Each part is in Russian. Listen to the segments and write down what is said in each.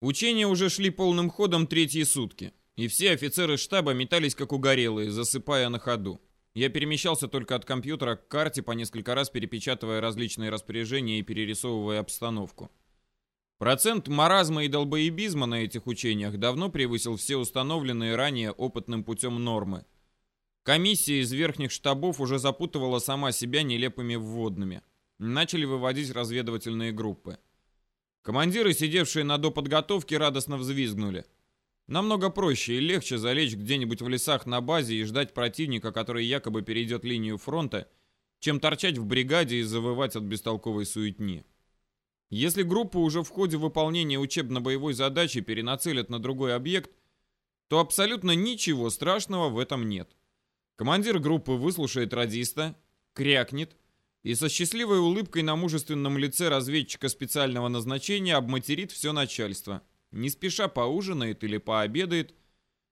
Учения уже шли полным ходом третьи сутки, и все офицеры штаба метались как угорелые, засыпая на ходу. Я перемещался только от компьютера к карте, по несколько раз перепечатывая различные распоряжения и перерисовывая обстановку. Процент маразма и долбоебизма на этих учениях давно превысил все установленные ранее опытным путем нормы. Комиссия из верхних штабов уже запутывала сама себя нелепыми вводными. Начали выводить разведывательные группы. Командиры, сидевшие на доподготовке, радостно взвизгнули. Намного проще и легче залечь где-нибудь в лесах на базе и ждать противника, который якобы перейдет линию фронта, чем торчать в бригаде и завывать от бестолковой суетни. Если группу уже в ходе выполнения учебно-боевой задачи перенацелят на другой объект, то абсолютно ничего страшного в этом нет. Командир группы выслушает радиста, крякнет и со счастливой улыбкой на мужественном лице разведчика специального назначения обматерит все начальство, не спеша поужинает или пообедает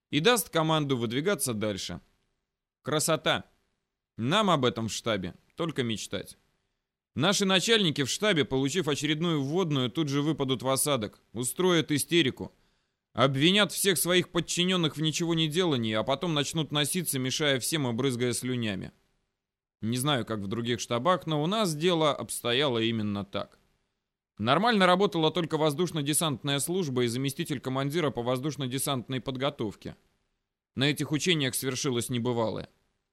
и даст команду выдвигаться дальше. Красота! Нам об этом в штабе только мечтать. Наши начальники в штабе, получив очередную вводную, тут же выпадут в осадок, устроят истерику, обвинят всех своих подчиненных в ничего не делании, а потом начнут носиться, мешая всем и брызгая слюнями. Не знаю, как в других штабах, но у нас дело обстояло именно так. Нормально работала только воздушно-десантная служба и заместитель командира по воздушно-десантной подготовке. На этих учениях свершилось небывалое.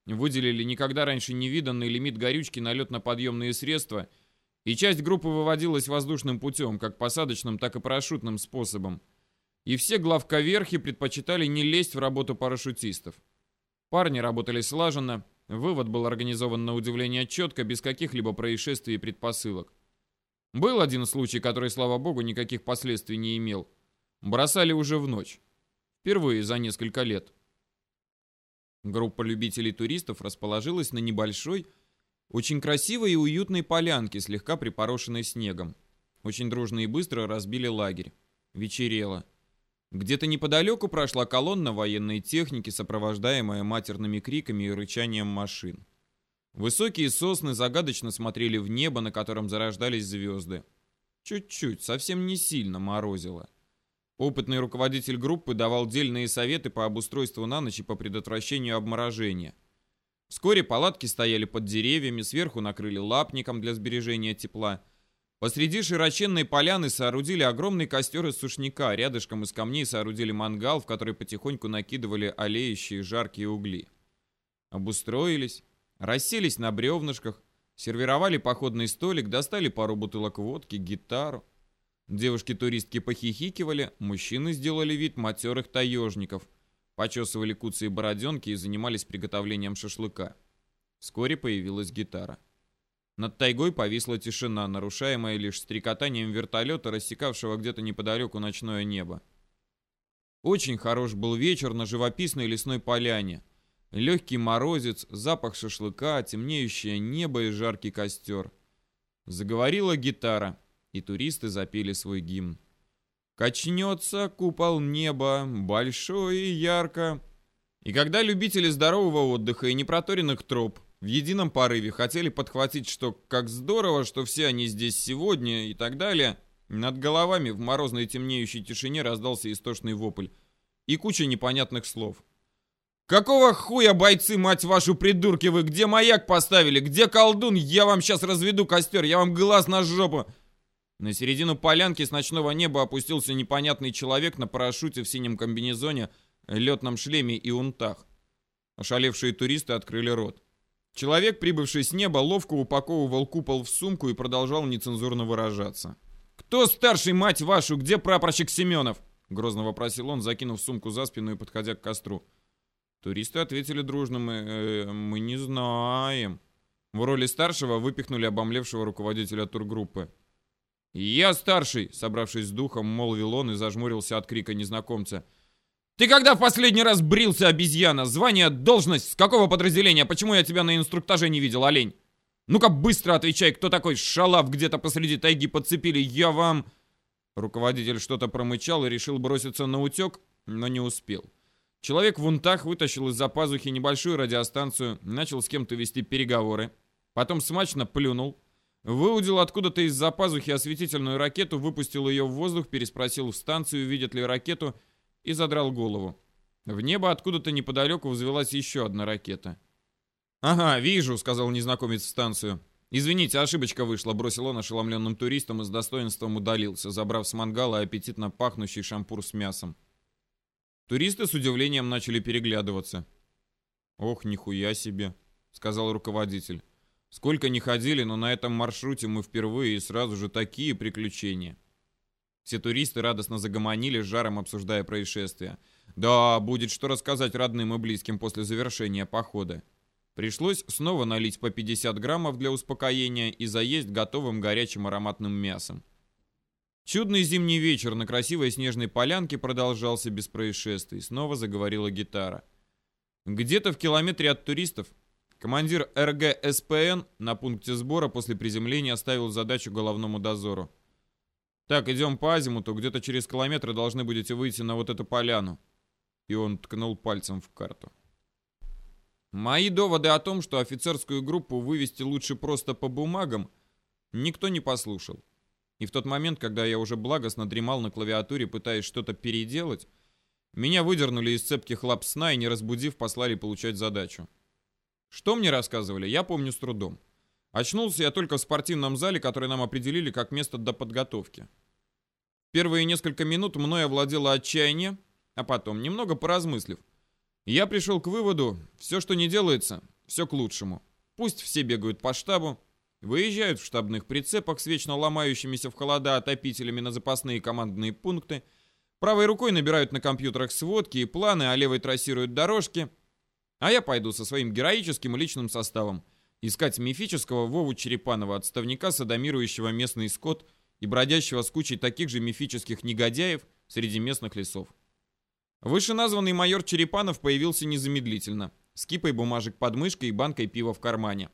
Выделили никогда раньше не виданный лимит горючки на летно-подъемные средства, и часть группы выводилась воздушным путем, как посадочным, так и парашютным способом. И все главковерхи предпочитали не лезть в работу парашютистов. Парни работали слаженно, вывод был организован на удивление четко, без каких-либо происшествий и предпосылок. Был один случай, который, слава богу, никаких последствий не имел. Бросали уже в ночь. Впервые за несколько лет. Группа любителей туристов расположилась на небольшой, очень красивой и уютной полянке, слегка припорошенной снегом. Очень дружно и быстро разбили лагерь. Вечерело. Где-то неподалеку прошла колонна военной техники, сопровождаемая матерными криками и рычанием машин. Высокие сосны загадочно смотрели в небо, на котором зарождались звезды. Чуть-чуть, совсем не сильно морозило. Опытный руководитель группы давал дельные советы по обустройству на ночь и по предотвращению обморожения. Вскоре палатки стояли под деревьями, сверху накрыли лапником для сбережения тепла. Посреди широченной поляны соорудили огромный костер из сушняка, рядышком из камней соорудили мангал, в который потихоньку накидывали олеющие жаркие угли. Обустроились, расселись на бревнышках, сервировали походный столик, достали пару бутылок водки, гитару. Девушки-туристки похихикивали, мужчины сделали вид матерых таежников, почесывали куцы и бороденки и занимались приготовлением шашлыка. Вскоре появилась гитара. Над тайгой повисла тишина, нарушаемая лишь стрекотанием вертолета, рассекавшего где-то неподалеку ночное небо. Очень хорош был вечер на живописной лесной поляне. Легкий морозец, запах шашлыка, темнеющее небо и жаркий костер. Заговорила гитара и туристы запели свой гимн. Качнется купол неба, большой и ярко. И когда любители здорового отдыха и непроторенных троп в едином порыве хотели подхватить, что как здорово, что все они здесь сегодня и так далее, над головами в морозной темнеющей тишине раздался истошный вопль и куча непонятных слов. «Какого хуя, бойцы, мать вашу, придурки вы? Где маяк поставили? Где колдун? Я вам сейчас разведу костер, я вам глаз на жопу!» На середину полянки с ночного неба опустился непонятный человек на парашюте в синем комбинезоне, летном шлеме и унтах. Ошалевшие туристы открыли рот. Человек, прибывший с неба, ловко упаковывал купол в сумку и продолжал нецензурно выражаться. «Кто старший, мать вашу? Где прапорщик Семенов?» Грозно вопросил он, закинув сумку за спину и подходя к костру. Туристы ответили дружно, мы, э, мы не знаем. В роли старшего выпихнули обомлевшего руководителя тургруппы. «Я старший!» — собравшись с духом, молвил он и зажмурился от крика незнакомца. «Ты когда в последний раз брился, обезьяна? Звание, должность, с какого подразделения? Почему я тебя на инструктаже не видел, олень? Ну-ка быстро отвечай, кто такой шалав где-то посреди тайги подцепили? Я вам...» Руководитель что-то промычал и решил броситься на утек, но не успел. Человек в унтах вытащил из-за пазухи небольшую радиостанцию, начал с кем-то вести переговоры, потом смачно плюнул, Выудил откуда-то из-за пазухи осветительную ракету, выпустил ее в воздух, переспросил в станцию, видят ли ракету, и задрал голову. В небо откуда-то неподалеку взвелась еще одна ракета. «Ага, вижу», — сказал незнакомец в станцию. «Извините, ошибочка вышла», — бросил он ошеломленным туристам и с достоинством удалился, забрав с мангала аппетитно пахнущий шампур с мясом. Туристы с удивлением начали переглядываться. «Ох, нихуя себе», — сказал руководитель. «Сколько не ходили, но на этом маршруте мы впервые и сразу же такие приключения». Все туристы радостно загомонили, с жаром обсуждая происшествие. Да, будет что рассказать родным и близким после завершения похода. Пришлось снова налить по 50 граммов для успокоения и заесть готовым горячим ароматным мясом. Чудный зимний вечер на красивой снежной полянке продолжался без происшествий. Снова заговорила гитара. Где-то в километре от туристов командир РГ-СПН на пункте сбора после приземления оставил задачу головному дозору. «Так, идем по азимуту, где-то через километр должны будете выйти на вот эту поляну». И он ткнул пальцем в карту. Мои доводы о том, что офицерскую группу вывести лучше просто по бумагам, никто не послушал. И в тот момент, когда я уже благостно дремал на клавиатуре, пытаясь что-то переделать, меня выдернули из цепких лап сна и, не разбудив, послали получать задачу. Что мне рассказывали, я помню с трудом. Очнулся я только в спортивном зале, который нам определили как место до подготовки. Первые несколько минут мной овладело отчаяние, а потом, немного поразмыслив, я пришел к выводу, все, что не делается, все к лучшему. Пусть все бегают по штабу, выезжают в штабных прицепах с вечно ломающимися в холода отопителями на запасные командные пункты, правой рукой набирают на компьютерах сводки и планы, а левой трассируют дорожки, а я пойду со своим героическим личным составом – искать мифического Вову Черепанова, отставника, садомирующего местный скот и бродящего с кучей таких же мифических негодяев среди местных лесов. Вышеназванный майор Черепанов появился незамедлительно, с кипой бумажек под мышкой и банкой пива в кармане.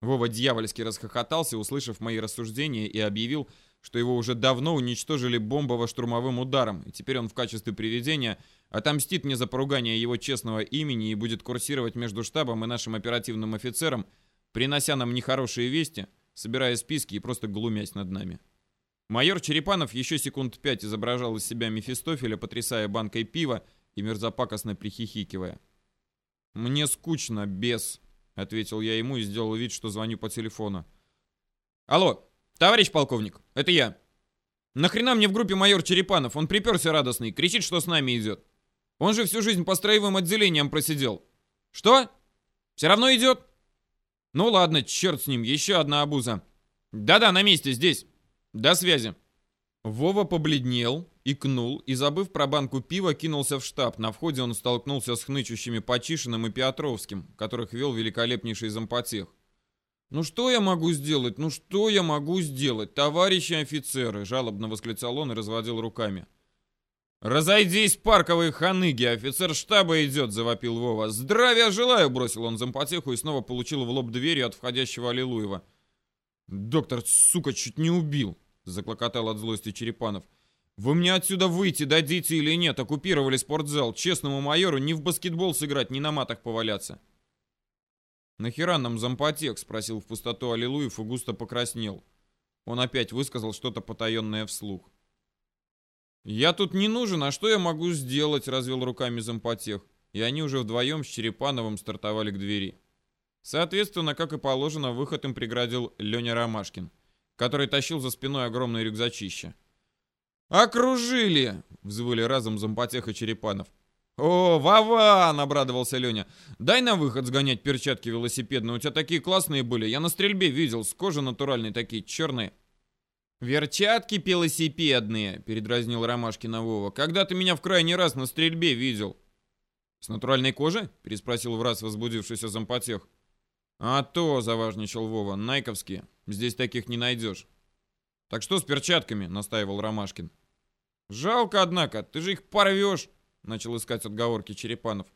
Вова дьявольски расхохотался, услышав мои рассуждения, и объявил, что его уже давно уничтожили бомбово-штурмовым ударом, и теперь он в качестве привидения отомстит мне за поругание его честного имени и будет курсировать между штабом и нашим оперативным офицером, принося нам нехорошие вести, собирая списки и просто глумясь над нами. Майор Черепанов еще секунд пять изображал из себя Мефистофеля, потрясая банкой пива и мерзопакостно прихихикивая. «Мне скучно, бес», — ответил я ему и сделал вид, что звоню по телефону. «Алло, товарищ полковник, это я. Нахрена мне в группе майор Черепанов? Он приперся радостный, кричит, что с нами идет. Он же всю жизнь по строевым отделениям просидел. Что? Все равно идет?» Ну ладно, черт с ним, еще одна обуза. Да-да, на месте, здесь. До связи. Вова побледнел, икнул и, забыв про банку пива, кинулся в штаб. На входе он столкнулся с хнычущими Почишиным и Петровским, которых вел великолепнейший зампотех. «Ну что я могу сделать? Ну что я могу сделать, товарищи офицеры?» Жалобно восклицал он и разводил руками. «Разойдись, парковые ханыги! Офицер штаба идет!» — завопил Вова. «Здравия желаю!» — бросил он зампотеху и снова получил в лоб дверью от входящего Аллилуева. «Доктор, сука, чуть не убил!» — заклокотал от злости Черепанов. «Вы мне отсюда выйти дадите или нет? Оккупировали спортзал. Честному майору ни в баскетбол сыграть, ни на матах поваляться». «Нахера нам зампотех?» — спросил в пустоту Аллилуев и густо покраснел. Он опять высказал что-то потаенное вслух. «Я тут не нужен, а что я могу сделать?» — развел руками зампотех. И они уже вдвоем с Черепановым стартовали к двери. Соответственно, как и положено, выход им преградил Леня Ромашкин, который тащил за спиной огромное рюкзачище. «Окружили!» — взвыли разом зампотех и Черепанов. «О, Вован!» — обрадовался Леня. «Дай на выход сгонять перчатки велосипедные. У тебя такие классные были. Я на стрельбе видел. С кожи натуральной такие, черные». «Верчатки велосипедные», — передразнил Ромашкина Вова. «Когда ты меня в крайний раз на стрельбе видел?» «С натуральной кожи?» — переспросил в раз возбудившийся зампотех. «А то», — заважничал Вова, — «найковские. Здесь таких не найдешь». «Так что с перчатками?» — настаивал Ромашкин. «Жалко, однако, ты же их порвешь», — начал искать отговорки Черепанов.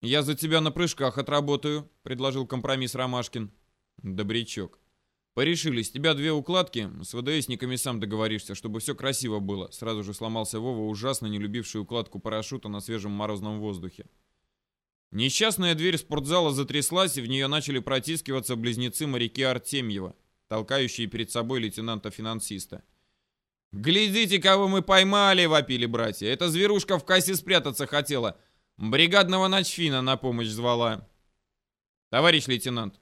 «Я за тебя на прыжках отработаю», — предложил компромисс Ромашкин. «Добрячок». Порешили, с тебя две укладки, с ВДСниками сам договоришься, чтобы все красиво было. Сразу же сломался Вова, ужасно не любивший укладку парашюта на свежем морозном воздухе. Несчастная дверь спортзала затряслась, и в нее начали протискиваться близнецы-моряки Артемьева. толкающие перед собой лейтенанта-финансиста. «Глядите, кого мы поймали!» — вопили братья. «Эта зверушка в кассе спрятаться хотела. Бригадного начфина на помощь звала». «Товарищ лейтенант,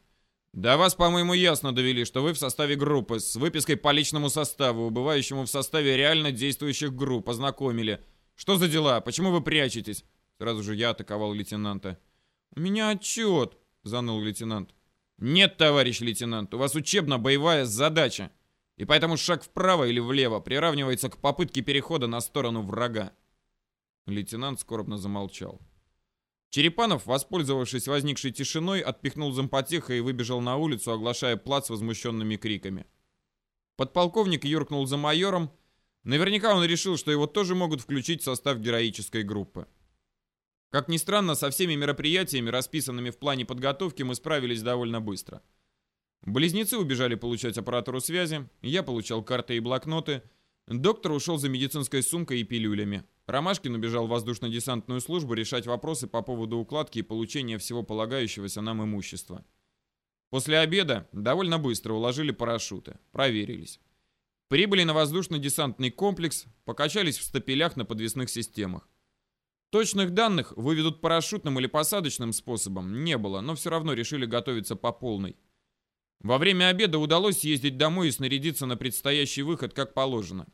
да вас, по-моему, ясно довели, что вы в составе группы с выпиской по личному составу, убывающему в составе реально действующих групп, ознакомили. Что за дела? Почему вы прячетесь?» Сразу же я атаковал лейтенанта. «У меня отчет», — заныл лейтенант. «Нет, товарищ лейтенант, у вас учебно-боевая задача, и поэтому шаг вправо или влево приравнивается к попытке перехода на сторону врага». Лейтенант скорбно замолчал. Черепанов, воспользовавшись возникшей тишиной, отпихнул зампотеха и выбежал на улицу, оглашая плац возмущенными криками. Подполковник юркнул за майором. Наверняка он решил, что его тоже могут включить в состав героической группы. Как ни странно, со всеми мероприятиями, расписанными в плане подготовки, мы справились довольно быстро. Близнецы убежали получать аппаратуру связи, я получал карты и блокноты, доктор ушел за медицинской сумкой и пилюлями. Ромашкин убежал в воздушно-десантную службу решать вопросы по поводу укладки и получения всего полагающегося нам имущества. После обеда довольно быстро уложили парашюты, проверились. Прибыли на воздушно-десантный комплекс, покачались в стапелях на подвесных системах. Точных данных, выведут парашютным или посадочным способом, не было, но все равно решили готовиться по полной. Во время обеда удалось съездить домой и снарядиться на предстоящий выход как положено.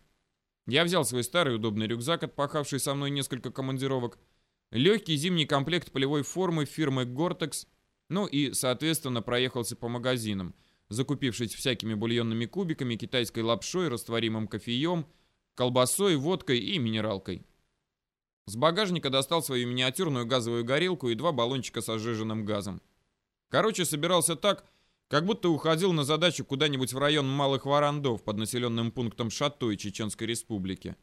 Я взял свой старый удобный рюкзак, отпахавший со мной несколько командировок, легкий зимний комплект полевой формы фирмы Gore-Tex, ну и, соответственно, проехался по магазинам, закупившись всякими бульонными кубиками, китайской лапшой, растворимым кофеем, колбасой, водкой и минералкой. С багажника достал свою миниатюрную газовую горелку и два баллончика с ожиженным газом. Короче, собирался так, как будто уходил на задачу куда-нибудь в район Малых Варандов под населенным пунктом Шатой Чеченской Республики.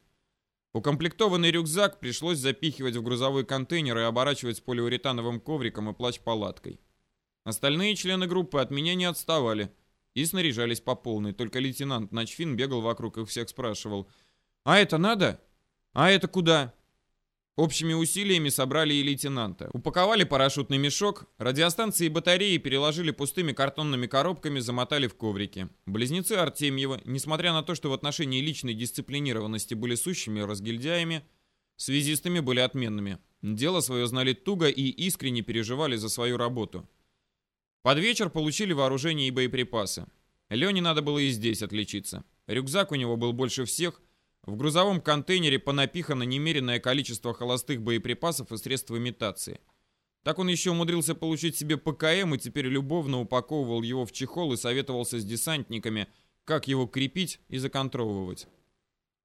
Укомплектованный рюкзак пришлось запихивать в грузовой контейнер и оборачивать полиуретановым ковриком и плащ-палаткой. Остальные члены группы от меня не отставали и снаряжались по полной, только лейтенант Начфин бегал вокруг и всех спрашивал «А это надо? А это куда?» Общими усилиями собрали и лейтенанта. Упаковали парашютный мешок, радиостанции и батареи переложили пустыми картонными коробками, замотали в коврики. Близнецы Артемьева, несмотря на то, что в отношении личной дисциплинированности были сущими разгильдяями, связистами были отменными. Дело свое знали туго и искренне переживали за свою работу. Под вечер получили вооружение и боеприпасы. Лене надо было и здесь отличиться. Рюкзак у него был больше всех – в грузовом контейнере понапихано немеренное количество холостых боеприпасов и средств имитации. Так он еще умудрился получить себе ПКМ и теперь любовно упаковывал его в чехол и советовался с десантниками, как его крепить и законтровывать.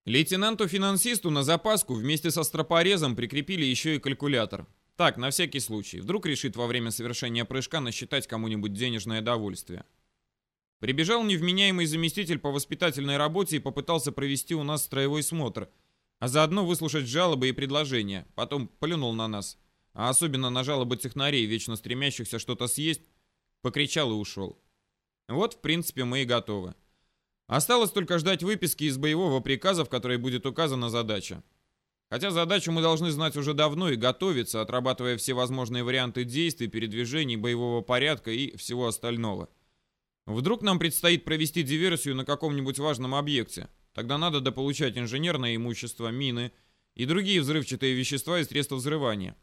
Лейтенанту-финансисту на запаску вместе со стропорезом прикрепили еще и калькулятор. Так, на всякий случай. Вдруг решит во время совершения прыжка насчитать кому-нибудь денежное довольствие. Прибежал невменяемый заместитель по воспитательной работе и попытался провести у нас строевой смотр, а заодно выслушать жалобы и предложения. Потом плюнул на нас, а особенно на жалобы технарей, вечно стремящихся что-то съесть, покричал и ушел. Вот, в принципе, мы и готовы. Осталось только ждать выписки из боевого приказа, в которой будет указана задача. Хотя задачу мы должны знать уже давно и готовиться, отрабатывая все возможные варианты действий, передвижений, боевого порядка и всего остального. Вдруг нам предстоит провести диверсию на каком-нибудь важном объекте. Тогда надо дополучать инженерное имущество, мины и другие взрывчатые вещества и средства взрывания.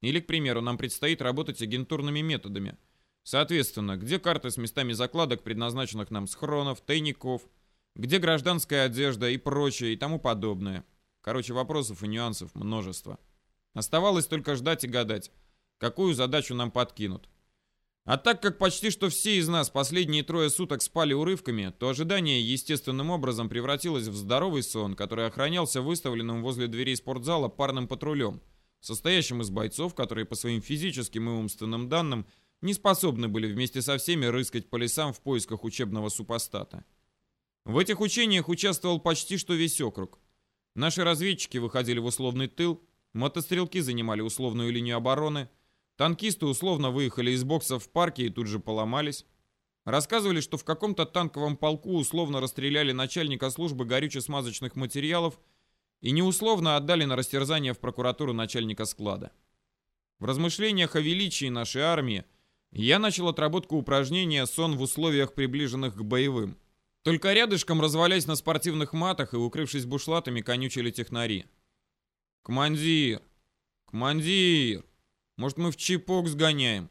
Или, к примеру, нам предстоит работать агентурными методами. Соответственно, где карты с местами закладок, предназначенных нам схронов, тайников, где гражданская одежда и прочее и тому подобное. Короче, вопросов и нюансов множество. Оставалось только ждать и гадать, какую задачу нам подкинут. А так как почти что все из нас последние трое суток спали урывками, то ожидание естественным образом превратилось в здоровый сон, который охранялся выставленным возле дверей спортзала парным патрулем, состоящим из бойцов, которые по своим физическим и умственным данным не способны были вместе со всеми рыскать по лесам в поисках учебного супостата. В этих учениях участвовал почти что весь округ. Наши разведчики выходили в условный тыл, мотострелки занимали условную линию обороны – Танкисты условно выехали из бокса в парке и тут же поломались. Рассказывали, что в каком-то танковом полку условно расстреляли начальника службы горюче-смазочных материалов и неусловно отдали на растерзание в прокуратуру начальника склада. В размышлениях о величии нашей армии я начал отработку упражнения «Сон в условиях, приближенных к боевым». Только рядышком, развалясь на спортивных матах и укрывшись бушлатами, конючили технари. «Командир! Командир! Может, мы в чипок сгоняем?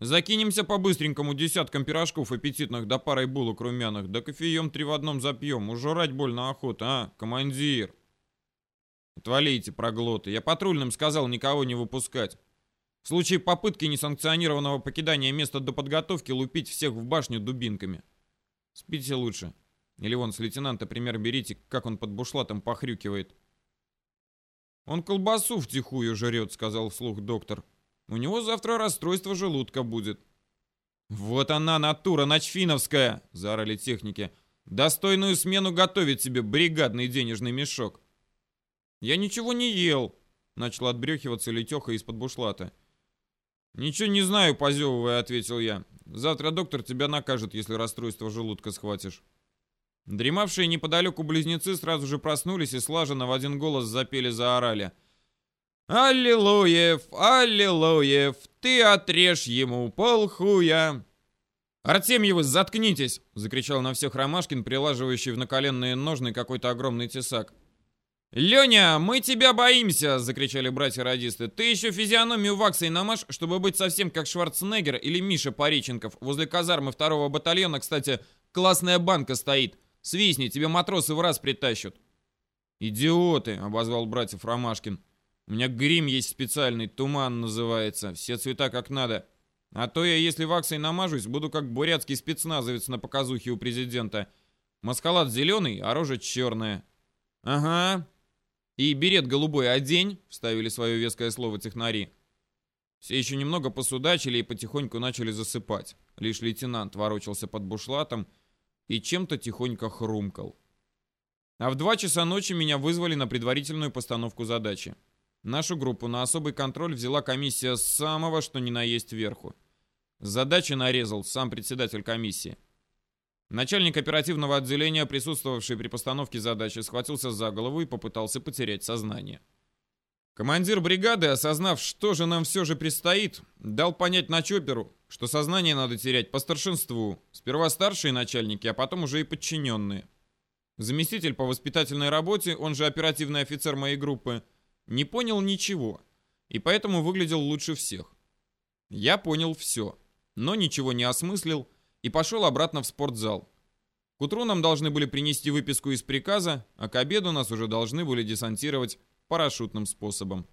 Закинемся по-быстренькому десяткам пирожков аппетитных да парой булок румяных, да кофеем три в одном запьем. Ужрать больно охота, а, командир?» «Отвалите, проглоты. Я патрульным сказал никого не выпускать. В случае попытки несанкционированного покидания места до подготовки лупить всех в башню дубинками. Спите лучше. Или вон с лейтенанта пример берите, как он под бушлатом похрюкивает. «Он колбасу втихую жрет», — сказал вслух доктор. «У него завтра расстройство желудка будет». «Вот она, натура ночфиновская!» — заорали техники. «Достойную смену готовит себе бригадный денежный мешок». «Я ничего не ел», — начал отбрехиваться Летеха из-под бушлата. «Ничего не знаю, позевывая», — ответил я. «Завтра доктор тебя накажет, если расстройство желудка схватишь». Дремавшие неподалеку близнецы сразу же проснулись и слаженно в один голос запели-заорали. «Аллилуев! Аллилуев! Ты отрежь ему полхуя!» «Артемьевы, заткнитесь!» — закричал на всех Ромашкин, прилаживающий в наколенные ножны какой-то огромный тесак. «Леня, мы тебя боимся!» — закричали братья-радисты. «Ты еще физиономию ваксой намажь, чтобы быть совсем как Шварценеггер или Миша Пореченков. Возле казармы второго батальона, кстати, классная банка стоит. Свистни, тебе матросы в раз притащат». «Идиоты!» — обозвал братьев Ромашкин. «У меня грим есть специальный, туман называется. Все цвета как надо. А то я, если ваксой намажусь, буду как бурятский спецназовец на показухе у президента. Маскалад зеленый, а рожа черная». «Ага, «И берет голубой одень», — вставили свое веское слово технари. Все еще немного посудачили и потихоньку начали засыпать. Лишь лейтенант ворочался под бушлатом и чем-то тихонько хрумкал. А в два часа ночи меня вызвали на предварительную постановку задачи. Нашу группу на особый контроль взяла комиссия самого что ни на есть верху. Задачи нарезал сам председатель комиссии. Начальник оперативного отделения, присутствовавший при постановке задачи, схватился за голову и попытался потерять сознание. Командир бригады, осознав, что же нам все же предстоит, дал понять на что сознание надо терять по старшинству. Сперва старшие начальники, а потом уже и подчиненные. Заместитель по воспитательной работе, он же оперативный офицер моей группы, не понял ничего, и поэтому выглядел лучше всех. Я понял все, но ничего не осмыслил, и пошел обратно в спортзал. К утру нам должны были принести выписку из приказа, а к обеду нас уже должны были десантировать парашютным способом.